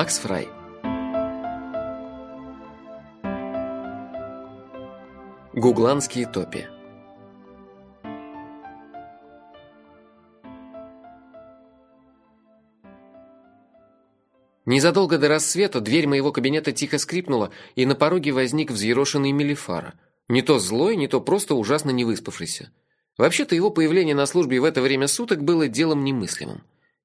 Макс Фрай Гугланские топи Незадолго до рассвета дверь моего кабинета тихо скрипнула, и на пороге возник взъерошенный Мелифара. Не то злой, не то просто ужасно невыспавшийся. Вообще-то его появление на службе в это время суток было делом немыслимым.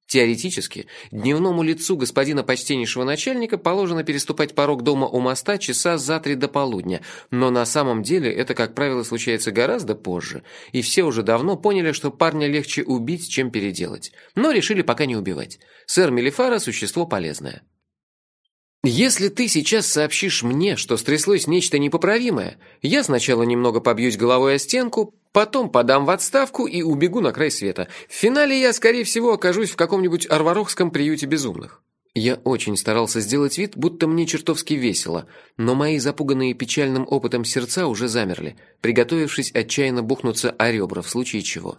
Теоретически, дневному лицу господина почтеннейшего начальника положено переступать порог дома у моста часа за три до полудня, но на самом деле это, как правило, случается гораздо позже, и все уже давно поняли, что парня легче убить, чем переделать, но решили пока не убивать. Сэр Мелифара – существо полезное. Если ты сейчас сообщишь мне, что стряслось нечто непоправимое, я сначала немного побьюсь головой о стенку, потом подам в отставку и убегу на край света. В финале я, скорее всего, окажусь в каком-нибудь арварохском приюте безумных. Я очень старался сделать вид, будто мне чертовски весело, но мои запуганные печальным опытом сердца уже замерли, приготовившись отчаянно бухнуться о ребра в случае чего.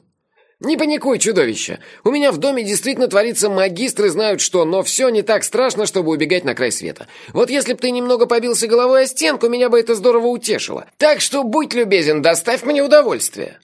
«Не паникуй, чудовище! У меня в доме действительно творится магистры знают что, но все не так страшно, чтобы убегать на край света. Вот если б ты немного побился головой о стенку, меня бы это здорово утешило. Так что будь любезен, доставь мне удовольствие!»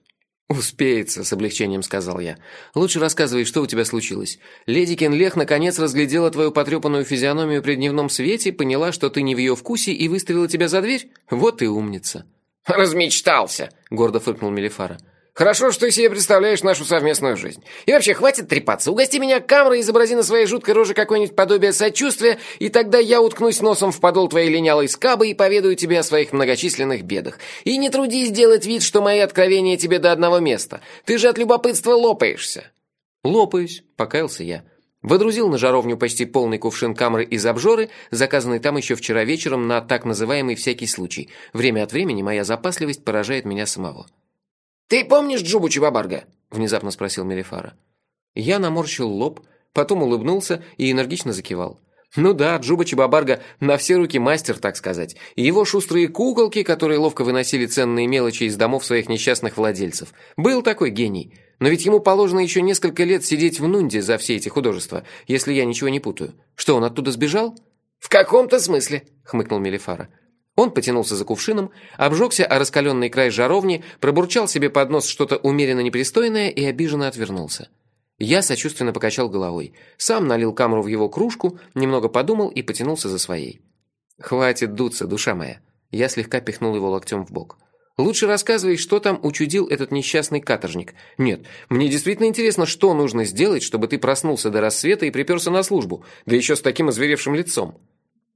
«Успеется», — с облегчением сказал я. «Лучше рассказывай, что у тебя случилось. Леди Кенлех наконец разглядела твою потрепанную физиономию при дневном свете, поняла, что ты не в ее вкусе и выставила тебя за дверь? Вот и умница». «Размечтался», — гордо фыркнул Мелифара. Хорошо, что ты себе представляешь нашу совместную жизнь. И вообще, хватит трепаться. Угости меня камерой, изобрази на своей жуткой роже какое-нибудь подобие сочувствия, и тогда я уткнусь носом в подол твоей линялой скабы и поведаю тебе о своих многочисленных бедах. И не трудись сделать вид, что мои откровения тебе до одного места. Ты же от любопытства лопаешься. Лопаюсь, покаялся я. Водрузил на жаровню почти полный кувшин камры из обжоры, заказанный там еще вчера вечером на так называемый всякий случай. Время от времени моя запасливость поражает меня самого. «Ты помнишь Джубу Чебабарга?» – внезапно спросил Мелифара. Я наморщил лоб, потом улыбнулся и энергично закивал. Ну да, Джуба Чебабарга на все руки мастер, так сказать. И его шустрые куколки, которые ловко выносили ценные мелочи из домов своих несчастных владельцев. Был такой гений. Но ведь ему положено еще несколько лет сидеть в Нунде за все эти художества, если я ничего не путаю. Что, он оттуда сбежал? «В каком-то смысле», — хмыкнул Мелифара. Он потянулся за кувшином, обжегся о раскаленный край жаровни, пробурчал себе под нос что-то умеренно непристойное и обиженно отвернулся. Я сочувственно покачал головой. Сам налил камеру в его кружку, немного подумал и потянулся за своей. «Хватит дуться, душа моя!» Я слегка пихнул его локтем в бок. «Лучше рассказывай, что там учудил этот несчастный каторжник. Нет, мне действительно интересно, что нужно сделать, чтобы ты проснулся до рассвета и приперся на службу, да еще с таким озверевшим лицом».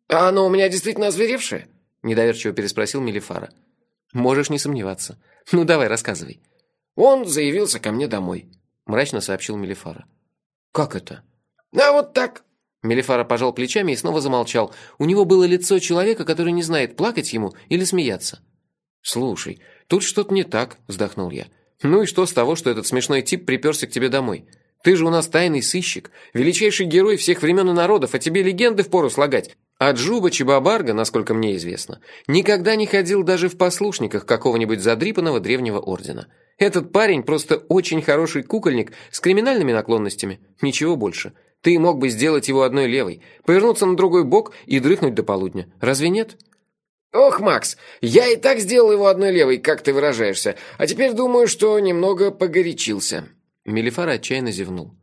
«А оно у меня действительно озверевшее?» Недоверчиво переспросил Мелифара. «Можешь не сомневаться. Ну давай, рассказывай». «Он заявился ко мне домой», – мрачно сообщил Мелифара. «Как это?» «А вот так». Мелифара пожал плечами и снова замолчал. У него было лицо человека, который не знает, плакать ему или смеяться. «Слушай, тут что-то не так», – вздохнул я. «Ну и что с того, что этот смешной тип приперся к тебе домой? Ты же у нас тайный сыщик, величайший герой всех времен и народов, а тебе легенды впору слагать. А Джуба Чебабарга, насколько мне известно, никогда не ходил даже в послушниках какого-нибудь задрипанного древнего ордена. Этот парень просто очень хороший кукольник с криминальными наклонностями, ничего больше. Ты мог бы сделать его одной левой, повернуться на другой бок и дрыхнуть до полудня. Разве нет? Ох, Макс, я и так сделал его одной левой, как ты выражаешься, а теперь думаю, что немного погорячился. Мелифар отчаянно зевнул.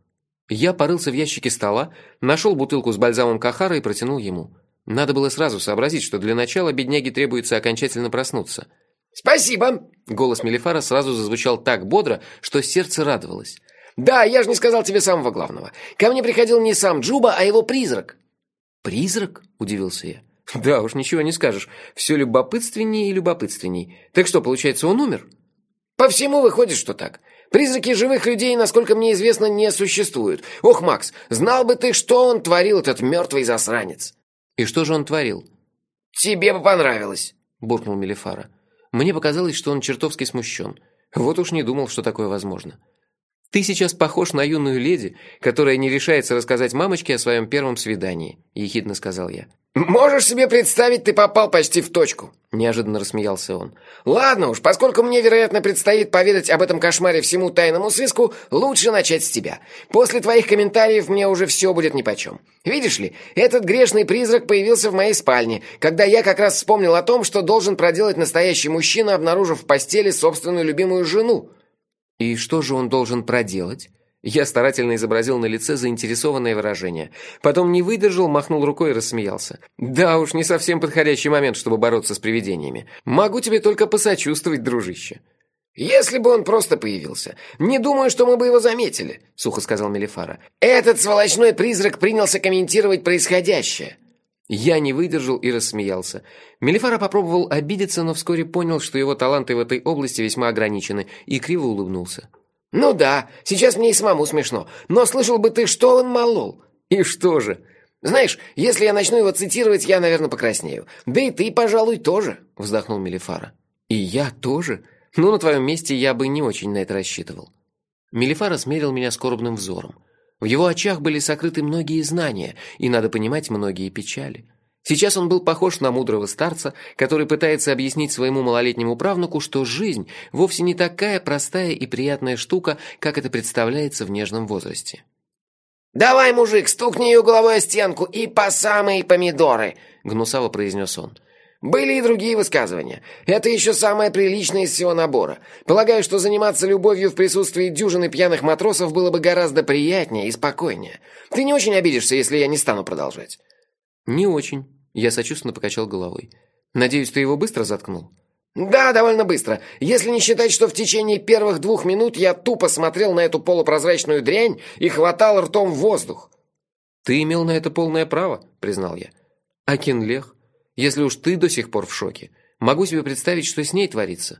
Я порылся в ящике стола, нашел бутылку с бальзамом Кахара и протянул ему. Надо было сразу сообразить, что для начала бедняге требуется окончательно проснуться. «Спасибо!» Голос Мелифара сразу зазвучал так бодро, что сердце радовалось. «Да, я же не сказал тебе самого главного. Ко мне приходил не сам Джуба, а его призрак». «Призрак?» – удивился я. «Да уж, ничего не скажешь. Все любопытственнее и любопытственней. Так что, получается, он умер?» «По всему выходит, что так. Призраки живых людей, насколько мне известно, не существуют. Ох, Макс, знал бы ты, что он творил, этот мертвый засранец!» «И что же он творил?» «Тебе бы понравилось», – буркнул Мелифара. Мне показалось, что он чертовски смущен. Вот уж не думал, что такое возможно. «Ты сейчас похож на юную леди, которая не решается рассказать мамочке о своем первом свидании», – ехидно сказал я. «Можешь себе представить, ты попал почти в точку», – неожиданно рассмеялся он. «Ладно уж, поскольку мне, вероятно, предстоит поведать об этом кошмаре всему тайному сыску, лучше начать с тебя. После твоих комментариев мне уже все будет нипочем. Видишь ли, этот грешный призрак появился в моей спальне, когда я как раз вспомнил о том, что должен проделать настоящий мужчина, обнаружив в постели собственную любимую жену». «И что же он должен проделать?» Я старательно изобразил на лице заинтересованное выражение. Потом не выдержал, махнул рукой и рассмеялся. «Да уж, не совсем подходящий момент, чтобы бороться с привидениями. Могу тебе только посочувствовать, дружище». «Если бы он просто появился. Не думаю, что мы бы его заметили», — сухо сказал Мелифара. «Этот сволочной призрак принялся комментировать происходящее». Я не выдержал и рассмеялся. Мелифара попробовал обидеться, но вскоре понял, что его таланты в этой области весьма ограничены, и криво улыбнулся. «Ну да, сейчас мне и самому смешно. Но слышал бы ты, что он молол». «И что же?» «Знаешь, если я начну его цитировать, я, наверное, покраснею. Да и ты, пожалуй, тоже», — вздохнул Мелифара. «И я тоже? Ну, на твоем месте я бы не очень на это рассчитывал». Мелифара смерил меня скорбным взором. В его очах были сокрыты многие знания, и, надо понимать, многие печали. Сейчас он был похож на мудрого старца, который пытается объяснить своему малолетнему правнуку, что жизнь вовсе не такая простая и приятная штука, как это представляется в нежном возрасте. «Давай, мужик, стукни ее головой о стенку и по самые помидоры!» — гнусаво произнес он. Были и другие высказывания. Это еще самое приличное из всего набора. Полагаю, что заниматься любовью в присутствии дюжины пьяных матросов было бы гораздо приятнее и спокойнее. Ты не очень обидишься, если я не стану продолжать. «Не очень», – я сочувственно покачал головой. «Надеюсь, ты его быстро заткнул?» «Да, довольно быстро. Если не считать, что в течение первых двух минут я тупо смотрел на эту полупрозрачную дрянь и хватал ртом воздух». «Ты имел на это полное право», – признал я. «А Кенлех? Если уж ты до сих пор в шоке, могу себе представить, что с ней творится».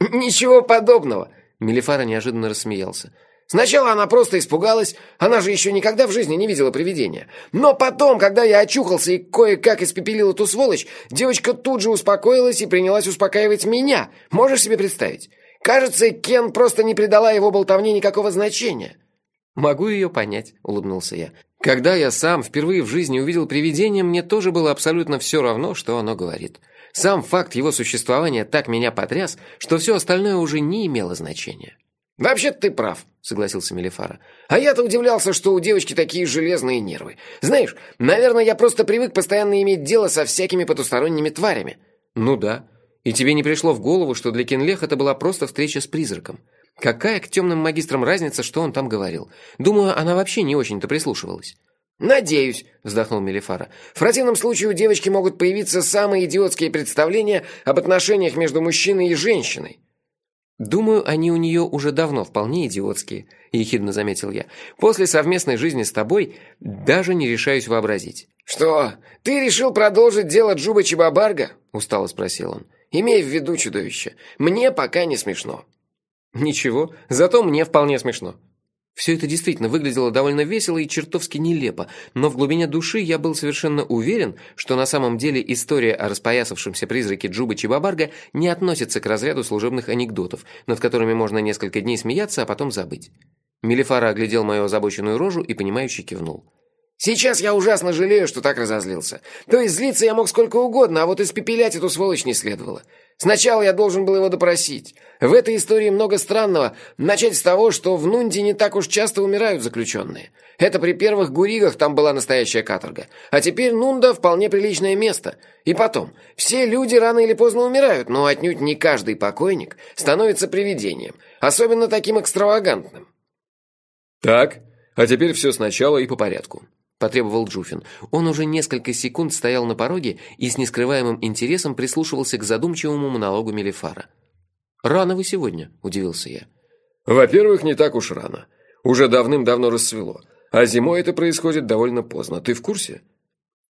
«Ничего подобного», – Мелифара неожиданно рассмеялся. Сначала она просто испугалась, она же еще никогда в жизни не видела привидения. Но потом, когда я очухался и кое-как испепелил эту сволочь, девочка тут же успокоилась и принялась успокаивать меня. Можешь себе представить? Кажется, Кен просто не придала его болтовне никакого значения. «Могу ее понять», — улыбнулся я. «Когда я сам впервые в жизни увидел привидение, мне тоже было абсолютно все равно, что оно говорит. Сам факт его существования так меня потряс, что все остальное уже не имело значения». «Вообще-то ты прав», — согласился Мелифара. «А я-то удивлялся, что у девочки такие железные нервы. Знаешь, наверное, я просто привык постоянно иметь дело со всякими потусторонними тварями». «Ну да. И тебе не пришло в голову, что для Кенлех это была просто встреча с призраком? Какая к темным магистрам разница, что он там говорил? Думаю, она вообще не очень-то прислушивалась». «Надеюсь», — вздохнул Мелифара. «В противном случае у девочки могут появиться самые идиотские представления об отношениях между мужчиной и женщиной». «Думаю, они у нее уже давно вполне идиотские», – ехидно заметил я. «После совместной жизни с тобой даже не решаюсь вообразить». «Что, ты решил продолжить дело Джуба Чебабарга?» – устало спросил он. «Имей в виду, чудовище, мне пока не смешно». «Ничего, зато мне вполне смешно», все это действительно выглядело довольно весело и чертовски нелепо, но в глубине души я был совершенно уверен, что на самом деле история о распоясавшемся призраке Джуба Чебабарга не относится к разряду служебных анекдотов, над которыми можно несколько дней смеяться, а потом забыть. Мелифара оглядел мою озабоченную рожу и, понимающе кивнул. Сейчас я ужасно жалею, что так разозлился. То есть злиться я мог сколько угодно, а вот испепелять эту сволочь не следовало. Сначала я должен был его допросить. В этой истории много странного. Начать с того, что в Нунде не так уж часто умирают заключенные. Это при первых гуригах там была настоящая каторга. А теперь Нунда вполне приличное место. И потом, все люди рано или поздно умирают, но отнюдь не каждый покойник становится привидением. Особенно таким экстравагантным. Так, а теперь все сначала и по порядку потребовал Джуфин. Он уже несколько секунд стоял на пороге и с нескрываемым интересом прислушивался к задумчивому монологу Мелифара. «Рано вы сегодня», – удивился я. «Во-первых, не так уж рано. Уже давным-давно рассвело. А зимой это происходит довольно поздно. Ты в курсе?»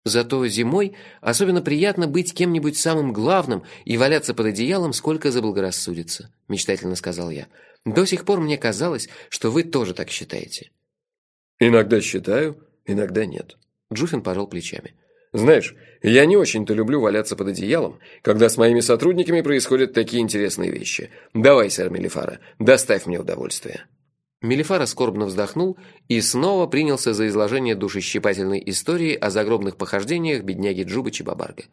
Зато зимой особенно приятно быть кем-нибудь самым главным и валяться под одеялом, сколько заблагорассудится», – мечтательно сказал я. «До сих пор мне казалось, что вы тоже так считаете». «Иногда считаю, иногда нет. Джуфин пожал плечами. Знаешь, я не очень-то люблю валяться под одеялом, когда с моими сотрудниками происходят такие интересные вещи. Давай, сэр Мелифара, доставь мне удовольствие. Мелифара скорбно вздохнул и снова принялся за изложение душещипательной истории о загробных похождениях бедняги Джуба Чебабарга.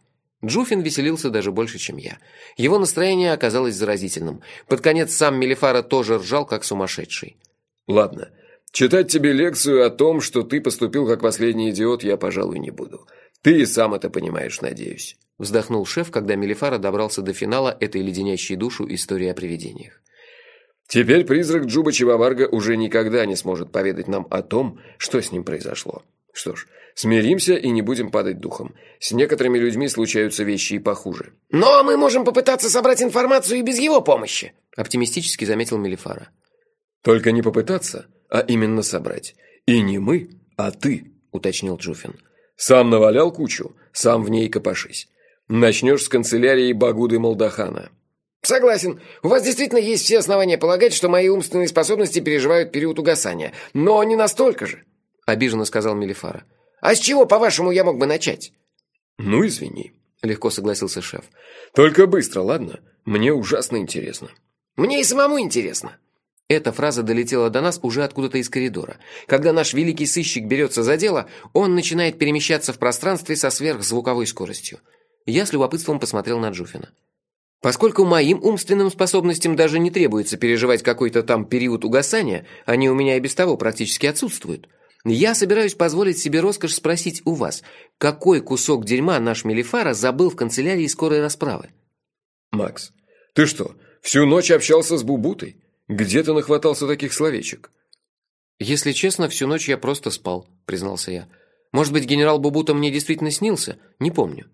Джуфин веселился даже больше, чем я. Его настроение оказалось заразительным. Под конец сам Мелифара тоже ржал, как сумасшедший. «Ладно, читать тебе лекцию о том, что ты поступил как последний идиот, я, пожалуй, не буду. Ты и сам это понимаешь, надеюсь». Вздохнул шеф, когда Мелифара добрался до финала этой леденящей душу истории о привидениях. Теперь призрак Джуба Чиваварга уже никогда не сможет поведать нам о том, что с ним произошло. Что ж, смиримся и не будем падать духом. С некоторыми людьми случаются вещи и похуже. Но мы можем попытаться собрать информацию и без его помощи, оптимистически заметил Мелифара. Только не попытаться, а именно собрать. И не мы, а ты, уточнил Джуфин. Сам навалял кучу, сам в ней копошись. Начнешь с канцелярии Багуды Молдахана. Согласен. У вас действительно есть все основания полагать, что мои умственные способности переживают период угасания. Но не настолько же. Обиженно сказал Мелифара. А с чего, по-вашему, я мог бы начать? Ну, извини. Легко согласился шеф. Только быстро, ладно? Мне ужасно интересно. Мне и самому интересно. Эта фраза долетела до нас уже откуда-то из коридора. Когда наш великий сыщик берется за дело, он начинает перемещаться в пространстве со сверхзвуковой скоростью. Я с любопытством посмотрел на Джуфина. Поскольку моим умственным способностям даже не требуется переживать какой-то там период угасания, они у меня и без того практически отсутствуют. Я собираюсь позволить себе роскошь спросить у вас, какой кусок дерьма наш Мелифара забыл в канцелярии скорой расправы? Макс, ты что, всю ночь общался с Бубутой? Где ты нахватался таких словечек? Если честно, всю ночь я просто спал, признался я. Может быть, генерал Бубута мне действительно снился? Не помню.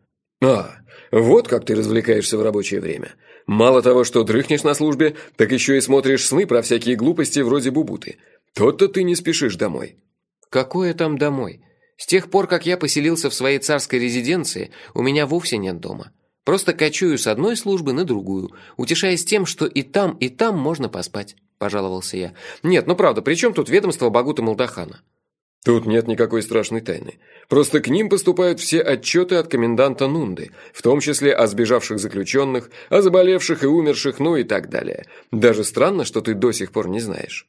А, вот как ты развлекаешься в рабочее время. Мало того, что дрыхнешь на службе, так еще и смотришь сны про всякие глупости вроде бубуты. Тот-то ты не спешишь домой. Какое там домой? С тех пор, как я поселился в своей царской резиденции, у меня вовсе нет дома. Просто кочую с одной службы на другую, утешаясь тем, что и там, и там можно поспать, пожаловался я. Нет, ну правда, при чем тут ведомство Багута Молдахана? Тут нет никакой страшной тайны. Просто к ним поступают все отчеты от коменданта Нунды, в том числе о сбежавших заключенных, о заболевших и умерших, ну и так далее. Даже странно, что ты до сих пор не знаешь.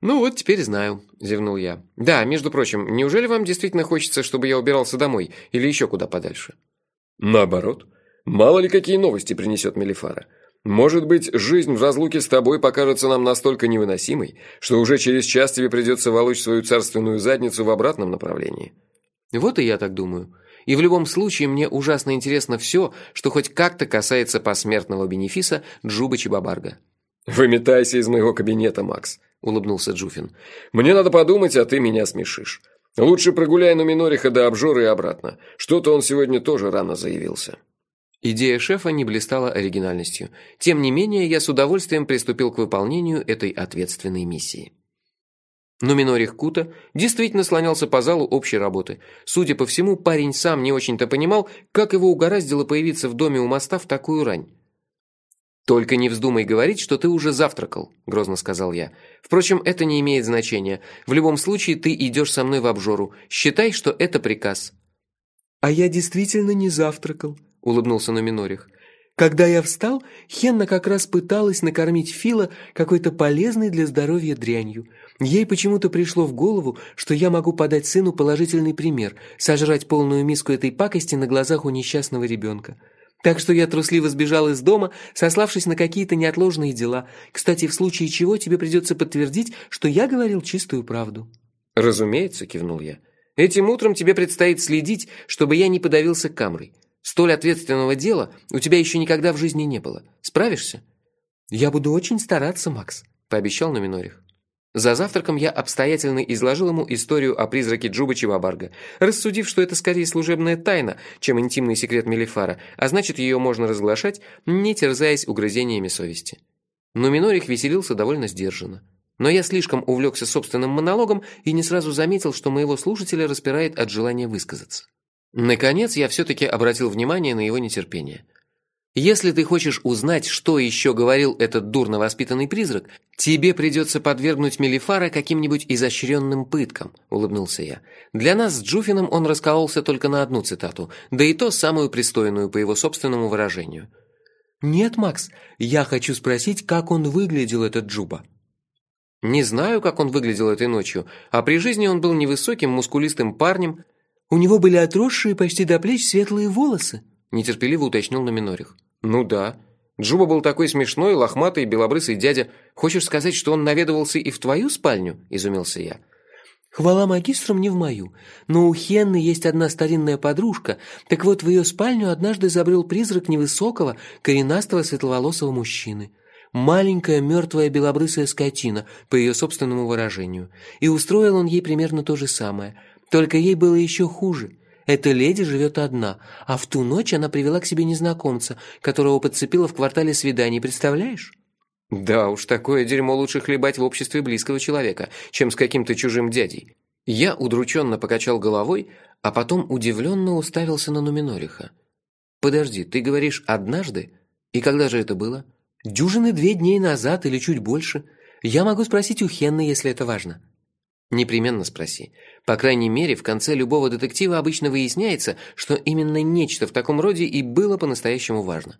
«Ну вот теперь знаю», – зевнул я. «Да, между прочим, неужели вам действительно хочется, чтобы я убирался домой или еще куда подальше?» «Наоборот. Мало ли какие новости принесет Мелифара. Может быть, жизнь в разлуке с тобой покажется нам настолько невыносимой, что уже через час тебе придется волочь свою царственную задницу в обратном направлении. Вот и я так думаю. И в любом случае мне ужасно интересно все, что хоть как-то касается посмертного бенефиса Джуба Чебабарга. «Выметайся из моего кабинета, Макс», – улыбнулся Джуфин. «Мне надо подумать, а ты меня смешишь. Лучше прогуляй на Минориха до обжора и обратно. Что-то он сегодня тоже рано заявился». Идея шефа не блистала оригинальностью. Тем не менее, я с удовольствием приступил к выполнению этой ответственной миссии. Но Минорих Кута действительно слонялся по залу общей работы. Судя по всему, парень сам не очень-то понимал, как его угораздило появиться в доме у моста в такую рань. «Только не вздумай говорить, что ты уже завтракал», – грозно сказал я. «Впрочем, это не имеет значения. В любом случае, ты идешь со мной в обжору. Считай, что это приказ». «А я действительно не завтракал», – улыбнулся Номинорих. «Когда я встал, Хенна как раз пыталась накормить Фила какой-то полезной для здоровья дрянью. Ей почему-то пришло в голову, что я могу подать сыну положительный пример, сожрать полную миску этой пакости на глазах у несчастного ребенка. Так что я трусливо сбежал из дома, сославшись на какие-то неотложные дела. Кстати, в случае чего тебе придется подтвердить, что я говорил чистую правду». «Разумеется», – кивнул я. «Этим утром тебе предстоит следить, чтобы я не подавился камрой. Столь ответственного дела у тебя еще никогда в жизни не было. Справишься?» «Я буду очень стараться, Макс», – пообещал Номинорих. За завтраком я обстоятельно изложил ему историю о призраке Джуба Чивабарга, рассудив, что это скорее служебная тайна, чем интимный секрет Мелифара, а значит, ее можно разглашать, не терзаясь угрызениями совести. Но Минорих веселился довольно сдержанно. Но я слишком увлекся собственным монологом и не сразу заметил, что моего слушателя распирает от желания высказаться. Наконец, я все-таки обратил внимание на его нетерпение. Если ты хочешь узнать, что еще говорил этот дурно воспитанный призрак, тебе придется подвергнуть Мелифара каким-нибудь изощренным пыткам, улыбнулся я. Для нас с Джуфином он раскололся только на одну цитату, да и то самую пристойную по его собственному выражению. «Нет, Макс, я хочу спросить, как он выглядел, этот Джуба». Не знаю, как он выглядел этой ночью, а при жизни он был невысоким, мускулистым парнем. У него были отросшие почти до плеч светлые волосы, нетерпеливо уточнил на минорих. Ну да. Джуба был такой смешной, лохматый, белобрысый дядя. Хочешь сказать, что он наведывался и в твою спальню? изумился я. Хвала магистрам не в мою, но у Хенны есть одна старинная подружка. Так вот, в ее спальню однажды забрел призрак невысокого, коренастого светловолосого мужчины. Маленькая мертвая белобрысая скотина, по ее собственному выражению. И устроил он ей примерно то же самое. Только ей было еще хуже. Эта леди живет одна, а в ту ночь она привела к себе незнакомца, которого подцепила в квартале свиданий, представляешь? Да уж, такое дерьмо лучше хлебать в обществе близкого человека, чем с каким-то чужим дядей. Я удрученно покачал головой, а потом удивленно уставился на Нуминориха. Подожди, ты говоришь однажды? И когда же это было? Дюжины две дней назад или чуть больше. Я могу спросить у Хенны, если это важно. Непременно спроси. По крайней мере, в конце любого детектива обычно выясняется, что именно нечто в таком роде и было по-настоящему важно.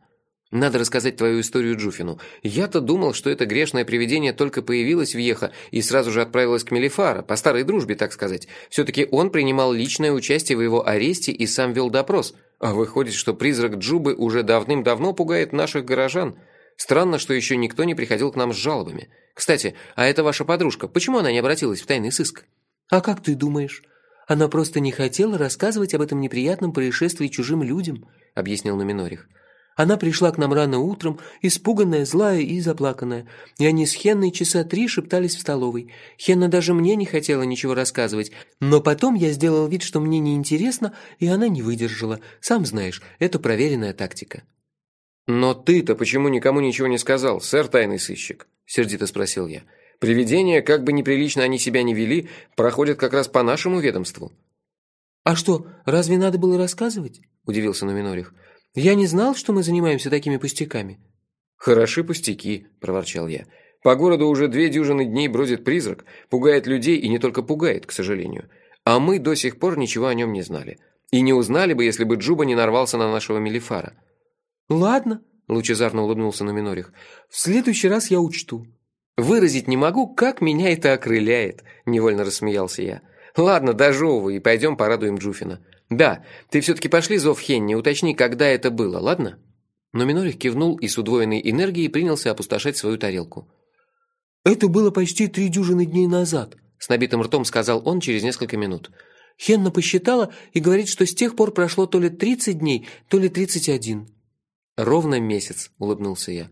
Надо рассказать твою историю Джуфину. Я-то думал, что это грешное привидение только появилось в Еха и сразу же отправилось к Мелифара, по старой дружбе, так сказать. Все-таки он принимал личное участие в его аресте и сам вел допрос. А выходит, что призрак Джубы уже давным-давно пугает наших горожан. Странно, что еще никто не приходил к нам с жалобами. Кстати, а это ваша подружка, почему она не обратилась в тайный сыск? А как ты думаешь? Она просто не хотела рассказывать об этом неприятном происшествии чужим людям, объяснил Номинорих. Она пришла к нам рано утром, испуганная, злая и заплаканная. И они с Хенной часа три шептались в столовой. Хенна даже мне не хотела ничего рассказывать. Но потом я сделал вид, что мне неинтересно, и она не выдержала. Сам знаешь, это проверенная тактика. «Но ты-то почему никому ничего не сказал, сэр тайный сыщик?» – сердито спросил я. «Привидения, как бы неприлично они себя не вели, проходят как раз по нашему ведомству». «А что, разве надо было рассказывать?» – удивился Номинорих. Я не знал, что мы занимаемся такими пустяками. Хороши пустяки, проворчал я. По городу уже две дюжины дней бродит призрак, пугает людей и не только пугает, к сожалению. А мы до сих пор ничего о нем не знали. И не узнали бы, если бы Джуба не нарвался на нашего Мелифара. Ладно, лучезарно улыбнулся на Минорих. В следующий раз я учту. Выразить не могу, как меня это окрыляет, невольно рассмеялся я. Ладно, дожевывай и пойдем порадуем Джуфина. Да, ты все-таки пошли зов Хенни, уточни, когда это было, ладно? Но Минорих кивнул и с удвоенной энергией принялся опустошать свою тарелку. «Это было почти три дюжины дней назад», — с набитым ртом сказал он через несколько минут. «Хенна посчитала и говорит, что с тех пор прошло то ли тридцать дней, то ли тридцать один». «Ровно месяц», — улыбнулся я.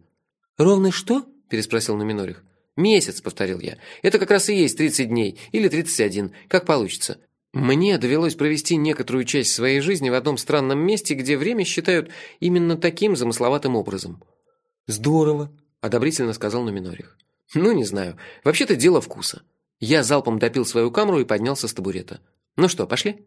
«Ровно что?» — переспросил Номинорих. «Месяц», — повторил я. «Это как раз и есть тридцать дней, или тридцать один, как получится. Мне довелось провести некоторую часть своей жизни в одном странном месте, где время считают именно таким замысловатым образом. Здорово, одобрительно сказал Номинорих. Ну, не знаю. Вообще-то дело вкуса. Я залпом допил свою камеру и поднялся с табурета. Ну что, пошли?